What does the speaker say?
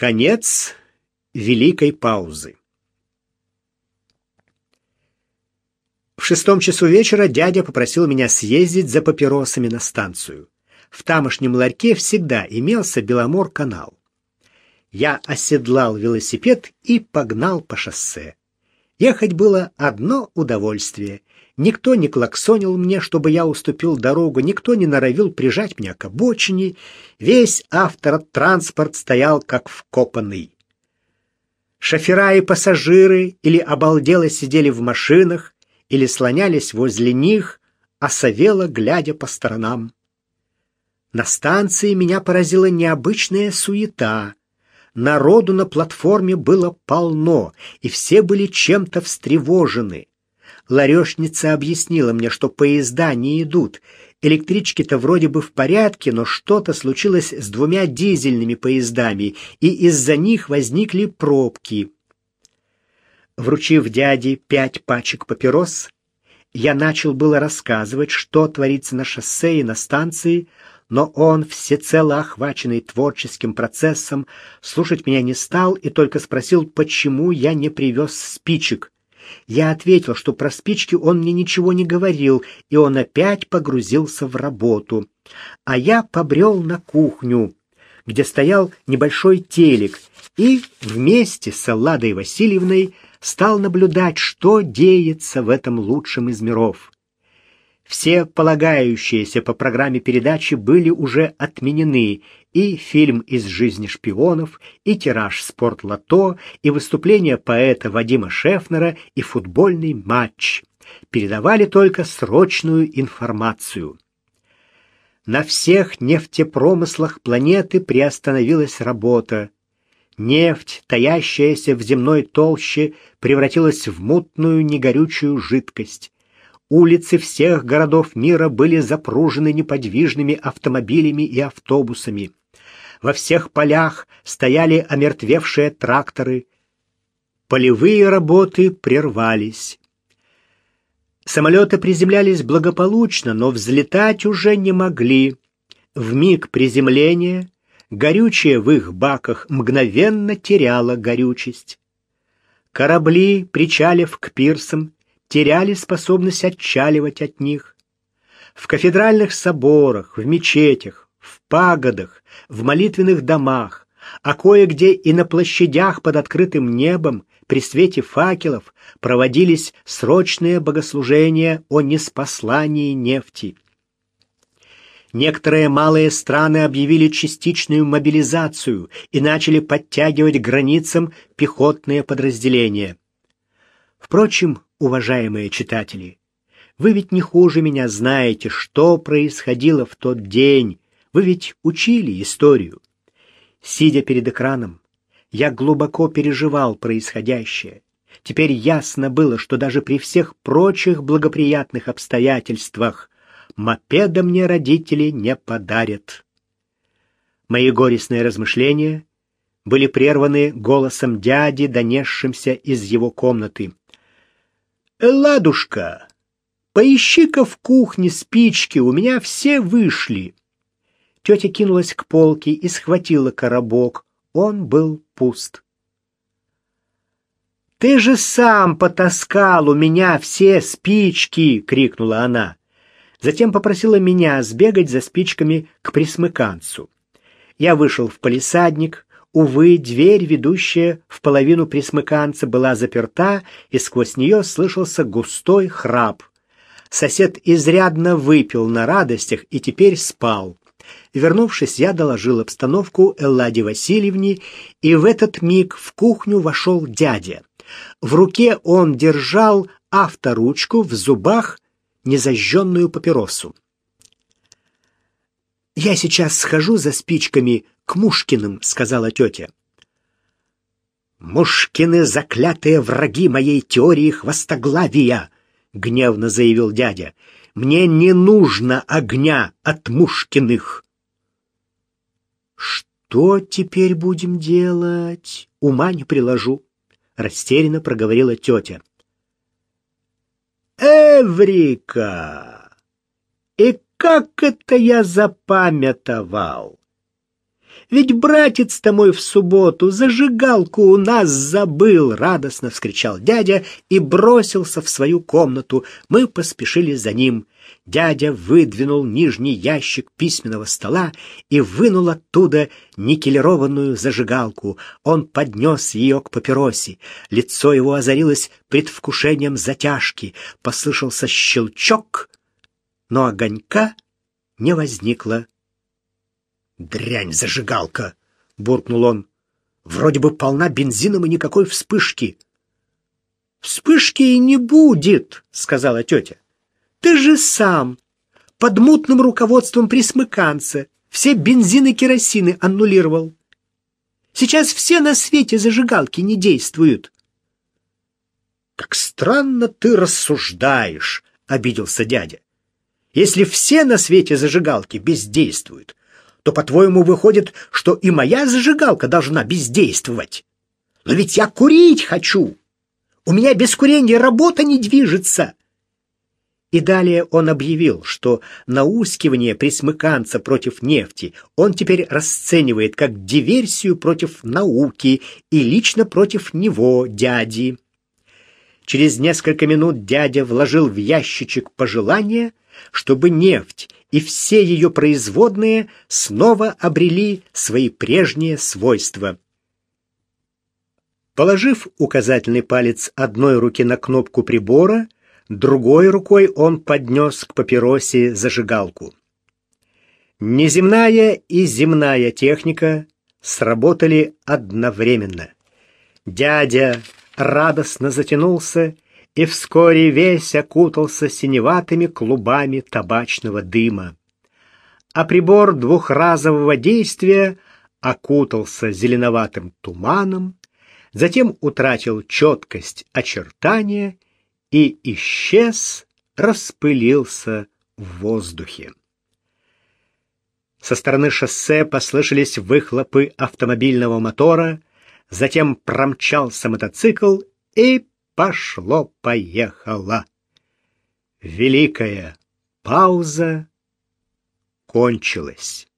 Конец великой паузы. В шестом часу вечера дядя попросил меня съездить за папиросами на станцию. В тамошнем ларьке всегда имелся Беломор-канал. Я оседлал велосипед и погнал по шоссе. Ехать было одно удовольствие. Никто не клаксонил мне, чтобы я уступил дорогу, никто не норовил прижать меня к обочине. Весь автотранспорт стоял как вкопанный. Шофера и пассажиры или обалдело сидели в машинах, или слонялись возле них, а совело, глядя по сторонам. На станции меня поразила необычная суета. Народу на платформе было полно, и все были чем-то встревожены. Ларешница объяснила мне, что поезда не идут. Электрички-то вроде бы в порядке, но что-то случилось с двумя дизельными поездами, и из-за них возникли пробки. Вручив дяде пять пачек папирос, я начал было рассказывать, что творится на шоссе и на станции, но он, всецело охваченный творческим процессом, слушать меня не стал и только спросил, почему я не привез спичек. Я ответил, что про спички он мне ничего не говорил, и он опять погрузился в работу. А я побрел на кухню, где стоял небольшой телек, и вместе с Алладой Васильевной стал наблюдать, что деется в этом лучшем из миров. Все полагающиеся по программе передачи были уже отменены, и фильм из жизни шпионов, и тираж спорт-лото, и выступление поэта Вадима Шефнера, и футбольный матч. Передавали только срочную информацию. На всех нефтепромыслах планеты приостановилась работа. Нефть, таящаяся в земной толще, превратилась в мутную негорючую жидкость. Улицы всех городов мира были запружены неподвижными автомобилями и автобусами. Во всех полях стояли омертвевшие тракторы. Полевые работы прервались. Самолеты приземлялись благополучно, но взлетать уже не могли. В миг приземления горючее в их баках мгновенно теряло горючесть. Корабли, причалив к пирсам, теряли способность отчаливать от них. В кафедральных соборах, в мечетях, в пагодах, в молитвенных домах, а кое-где и на площадях под открытым небом при свете факелов проводились срочные богослужения о неспослании нефти. Некоторые малые страны объявили частичную мобилизацию и начали подтягивать к границам пехотные подразделения. Впрочем, уважаемые читатели, вы ведь не хуже меня знаете, что происходило в тот день. Вы ведь учили историю. Сидя перед экраном, я глубоко переживал происходящее. Теперь ясно было, что даже при всех прочих благоприятных обстоятельствах мопеда мне родители не подарят. Мои горестные размышления были прерваны голосом дяди, донесшимся из его комнаты. «Ладушка, поищи-ка в кухне спички, у меня все вышли». Тетя кинулась к полке и схватила коробок. Он был пуст. «Ты же сам потаскал у меня все спички!» — крикнула она. Затем попросила меня сбегать за спичками к присмыканцу. Я вышел в палисадник, Увы, дверь, ведущая в половину присмыканца, была заперта, и сквозь нее слышался густой храп. Сосед изрядно выпил на радостях и теперь спал. Вернувшись, я доложил обстановку Элладе Васильевне, и в этот миг в кухню вошел дядя. В руке он держал авторучку, в зубах незажженную папиросу. «Я сейчас схожу за спичками к Мушкиным», — сказала тетя. «Мушкины — заклятые враги моей теории хвостоглавия», — гневно заявил дядя. «Мне не нужно огня от Мушкиных». «Что теперь будем делать? Ума не приложу», — растерянно проговорила тетя. «Эврика! И как это я запамятовал! Ведь братец-то мой в субботу зажигалку у нас забыл!» — радостно вскричал дядя и бросился в свою комнату. Мы поспешили за ним. Дядя выдвинул нижний ящик письменного стола и вынул оттуда никелированную зажигалку. Он поднес ее к папиросе. Лицо его озарилось предвкушением затяжки. Послышался щелчок, но огонька не возникло. «Дрянь зажигалка!» — буркнул он. «Вроде бы полна бензином и никакой вспышки». «Вспышки и не будет», — сказала тетя. «Ты же сам под мутным руководством присмыканца все бензины керосины аннулировал. Сейчас все на свете зажигалки не действуют». «Как странно ты рассуждаешь», — обиделся дядя. «Если все на свете зажигалки бездействуют, то, по-твоему, выходит, что и моя зажигалка должна бездействовать. Но ведь я курить хочу. У меня без курения работа не движется. И далее он объявил, что наускивание присмыканца против нефти он теперь расценивает как диверсию против науки и лично против него, дяди. Через несколько минут дядя вложил в ящичек пожелание, чтобы нефть и все ее производные снова обрели свои прежние свойства. Положив указательный палец одной руки на кнопку прибора, другой рукой он поднес к папиросе зажигалку. Неземная и земная техника сработали одновременно. Дядя радостно затянулся и вскоре весь окутался синеватыми клубами табачного дыма. А прибор двухразового действия окутался зеленоватым туманом, затем утратил четкость очертания и исчез, распылился в воздухе. Со стороны шоссе послышались выхлопы автомобильного мотора, затем промчался мотоцикл и пошло-поехало. Великая пауза кончилась.